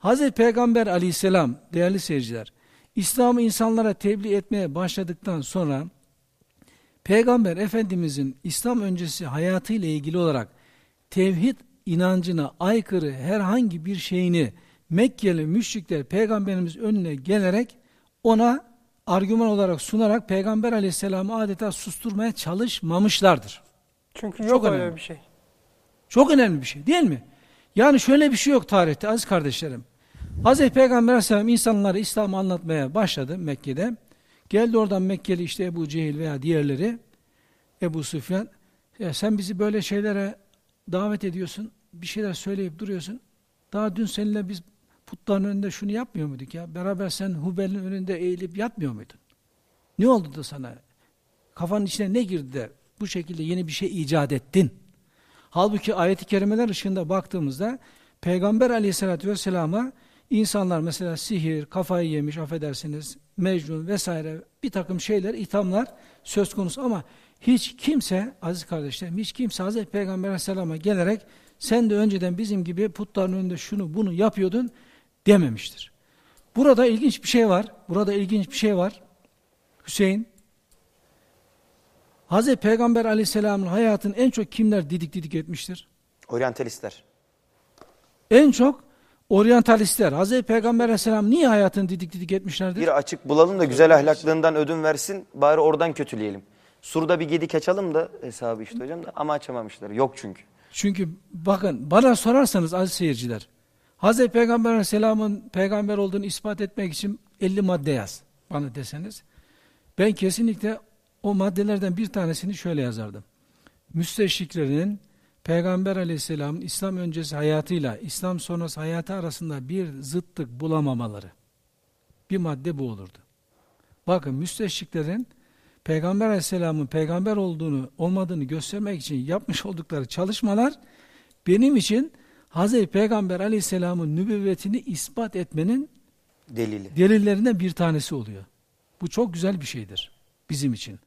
Hazreti Peygamber aleyhisselam değerli seyirciler, İslam'ı insanlara tebliğ etmeye başladıktan sonra Peygamber Efendimizin İslam öncesi hayatıyla ilgili olarak tevhid inancına aykırı herhangi bir şeyini Mekkeli müşrikler Peygamberimiz önüne gelerek ona argüman olarak sunarak Peygamber aleyhisselamı adeta susturmaya çalışmamışlardır. Çünkü yok Çok öyle önemli. bir şey. Çok önemli bir şey değil mi? Yani şöyle bir şey yok tarihte aziz kardeşlerim. Hazreti Peygamber Aleyhisselam insanlara İslam'ı anlatmaya başladı Mekke'de. Geldi oradan Mekkeli işte Ebu Cehil veya diğerleri Ebu Süfyan. Ya sen bizi böyle şeylere davet ediyorsun. Bir şeyler söyleyip duruyorsun. Daha dün seninle biz putların önünde şunu yapmıyor muyduk ya? Beraber sen Hubel'in önünde eğilip yatmıyor muydun? Ne oldu da sana? Kafanın içine ne girdi de bu şekilde yeni bir şey icat ettin? Halbuki ayet-i kerimeler ışığında baktığımızda Peygamber aleyhissalatü vesselama insanlar mesela sihir, kafayı yemiş affedersiniz, mecnun vesaire bir takım şeyler, ithamlar söz konusu ama hiç kimse, aziz kardeşlerim, hiç kimse Hazreti Peygamber aleyhisselama gelerek sen de önceden bizim gibi putların önünde şunu bunu yapıyordun dememiştir. Burada ilginç bir şey var. Burada ilginç bir şey var. Hüseyin Hazreti Peygamber aleyhisselamın hayatını en çok kimler didik didik etmiştir? Oryantalistler. En çok oryantalistler. Hazreti Peygamber aleyhisselam niye hayatını didik didik etmişlerdir? Bir açık bulalım da güzel ahlaklığından ödün versin. Bari oradan kötüleyelim. Surda bir gedik açalım da hesabı işte hocam da ama açamamışlar. Yok çünkü. Çünkü bakın bana sorarsanız aziz seyirciler, Hazreti Peygamber aleyhisselamın peygamber olduğunu ispat etmek için 50 madde yaz bana deseniz. Ben kesinlikle o maddelerden bir tanesini şöyle yazardım. Müsteşriklerin Peygamber aleyhisselamın İslam öncesi hayatıyla İslam sonrası hayatı arasında bir zıttık bulamamaları. Bir madde bu olurdu. Bakın müsteşriklerin Peygamber aleyhisselamın peygamber olduğunu olmadığını göstermek için yapmış oldukları çalışmalar benim için Hazreti Peygamber aleyhisselamın nübüvvetini ispat etmenin Delili. delillerinden bir tanesi oluyor. Bu çok güzel bir şeydir bizim için.